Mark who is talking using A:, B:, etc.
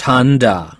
A: Tanda.